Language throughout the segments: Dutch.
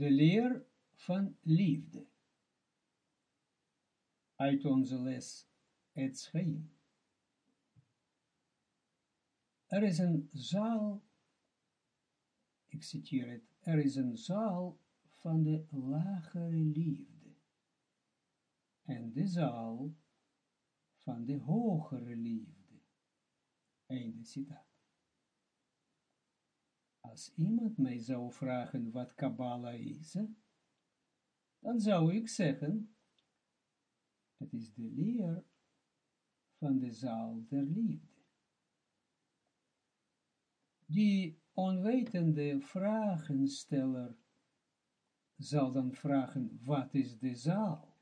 de leer van liefde. Uit onze les het schijn. Er is een zaal, ik citeer het, er is een zaal van de lagere liefde. En de zaal van de hogere liefde. Einde citaat. Als iemand mij zou vragen wat Kabbalah is, dan zou ik zeggen, het is de leer van de zaal der liefde. Die onwetende vragensteller zal dan vragen, wat is de zaal?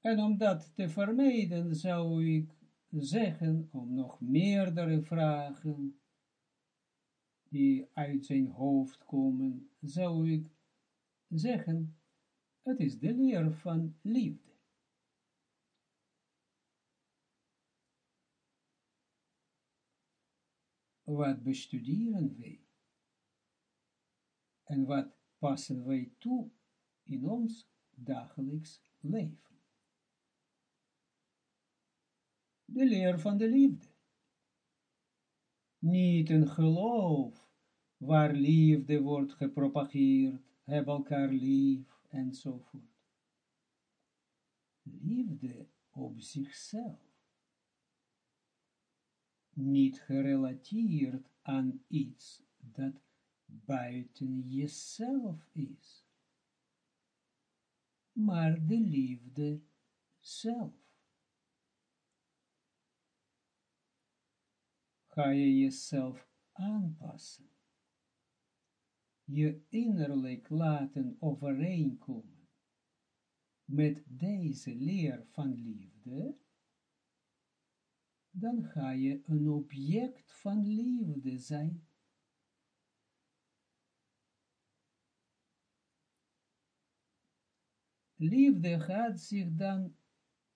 En om dat te vermijden zou ik zeggen, om nog meerdere vragen die uit zijn hoofd komen, zou ik zeggen, het is de leer van liefde. Wat bestuderen wij? En wat passen wij toe in ons dagelijks leven? De leer van de liefde niet een geloof, waar liefde wordt gepropageerd, heb elkaar lief, enzovoort. Liefde op zichzelf. Niet gerelateerd aan iets dat buiten jezelf is, maar de liefde zelf. Ga je jezelf aanpassen. Je innerlijk laten overeenkomen met deze leer van liefde, dan ga je een object van liefde zijn. Liefde gaat zich dan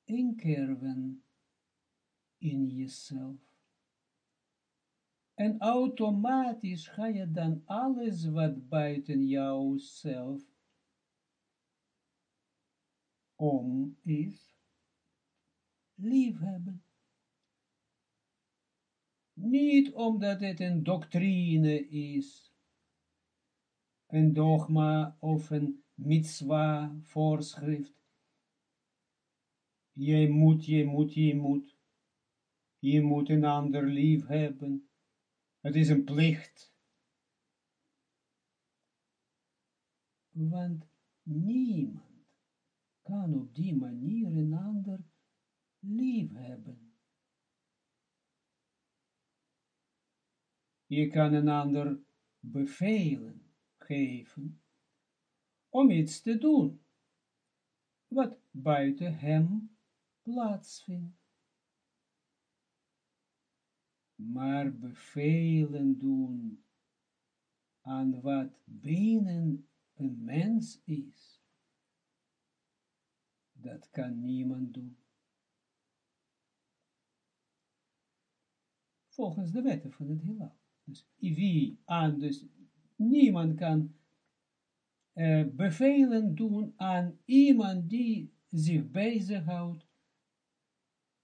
inkerven in jezelf. En automatisch ga je dan alles wat buiten jouzelf om is, liefhebben. Niet omdat het een doctrine is, een dogma of een mitzwa voorschrift. Je moet, je moet, je moet. Je moet een ander lief hebben. Het is een plicht. Want niemand kan op die manier een ander lief hebben. Je kan een ander bevelen geven om iets te doen, wat buiten hem plaatsvindt maar bevelen doen aan wat binnen een mens is, dat kan niemand doen. Volgens de wetten van het heelal. Dus wie aan, dus niemand kan uh, bevelen doen aan iemand die zich bezighoudt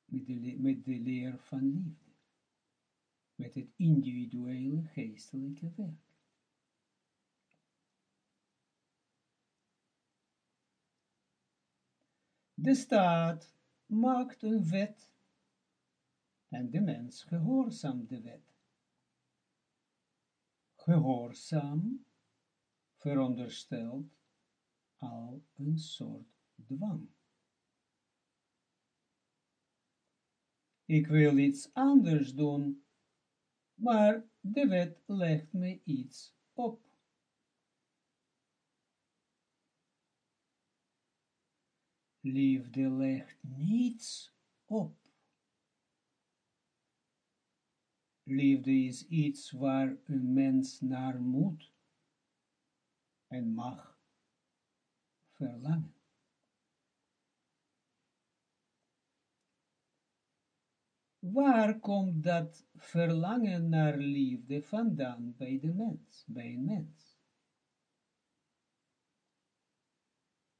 met de, met de leer van liefde met het individuele geestelijke werk. De staat maakt een wet en de mens gehoorzaamt de wet. Gehoorzaam veronderstelt al een soort dwang. Ik wil iets anders doen maar de wet legt me iets op. Liefde legt niets op. Liefde is iets waar een mens naar moet en mag verlangen. Waar komt dat verlangen naar liefde vandaan bij de mens, bij een mens?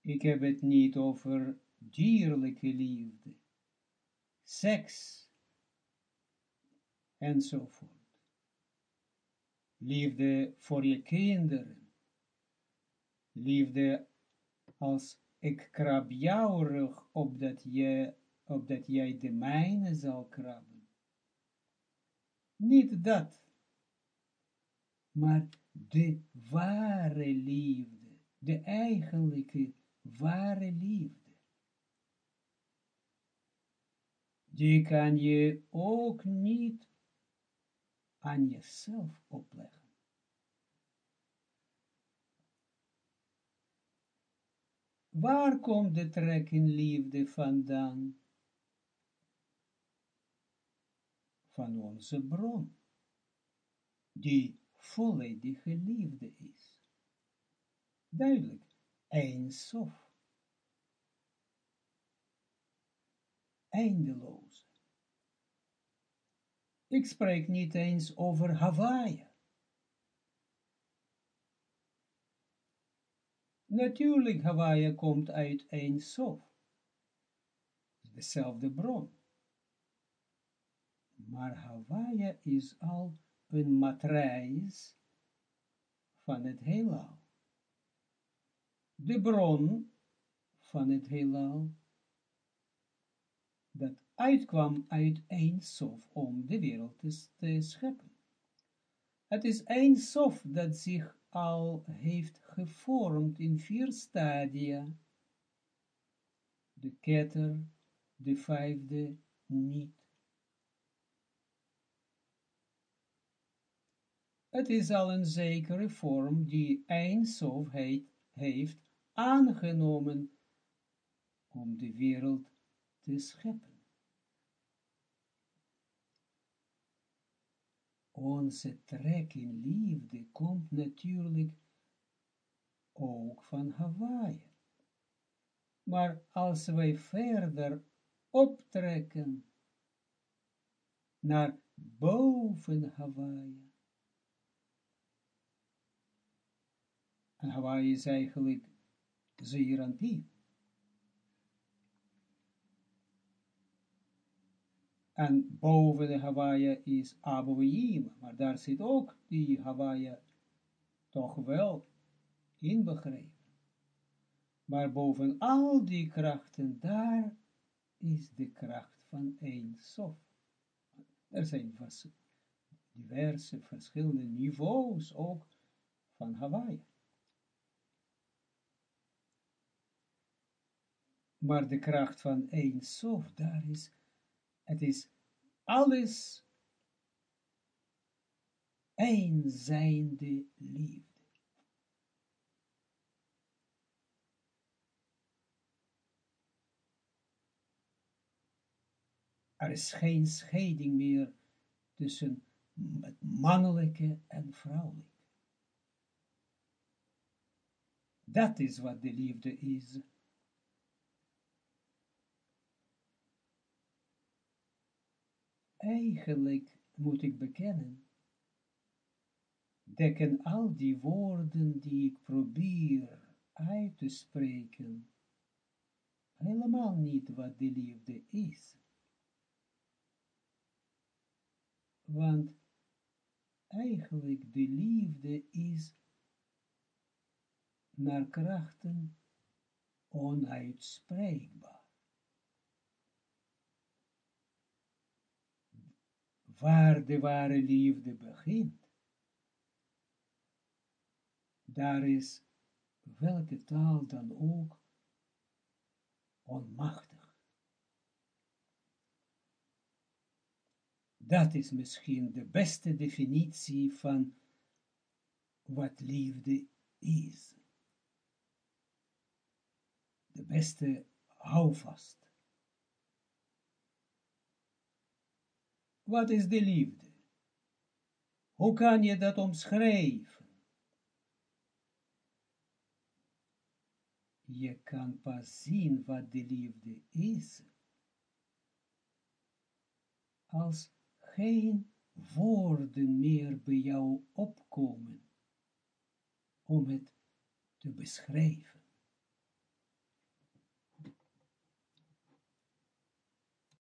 Ik heb het niet over dierlijke liefde, seks, enzovoort. Liefde voor je kinderen, liefde als ik krab op dat je opdat jij de mijne zal krabben. Niet dat, maar de ware liefde, de eigenlijke ware liefde. Die kan je ook niet aan jezelf opleggen. Waar komt de trek in liefde vandaan? Van onze bron, die volledige liefde is. Duidelijk, eindsof. Eindeloos. Ik spreek niet eens over Hawaii. Natuurlijk, Hawaii komt uit een sof. Dezelfde bron. Maar Hawaii is al een matrijs van het heelal. De bron van het heelal, dat uitkwam uit een sof om de wereld te, scheppen. Het is een sof dat zich al heeft gevormd in vier stadia. De ketter, de vijfde niet. Het is al een zekere vorm die Eindsof heeft aangenomen om de wereld te scheppen. onze trek in liefde komt natuurlijk ook van Hawaii. Maar als wij verder optrekken naar boven Hawaii, en Hawaii is eigenlijk Zeeranpien, En boven de Hawaii is Aboïm, maar daar zit ook die Hawaii toch wel inbegrepen. Maar boven al die krachten, daar is de kracht van één sof. Er zijn diverse verschillende niveaus ook van Hawaii. Maar de kracht van één sof, daar is het is alles eenzijnde liefde. Er is geen scheiding meer tussen het mannelijke en vrouwelijke. Dat is wat de liefde is. Eigenlijk moet ik bekennen, dekken al die woorden die ik probeer uit te spreken, helemaal niet wat de liefde is. Want eigenlijk de liefde is naar krachten onuitspreekbaar. Waar de ware liefde begint, daar is welke taal dan ook onmachtig. Dat is misschien de beste definitie van wat liefde is. De beste houvast. Wat is de liefde? Hoe kan je dat omschrijven? Je kan pas zien wat de liefde is, als geen woorden meer bij jou opkomen om het te beschrijven.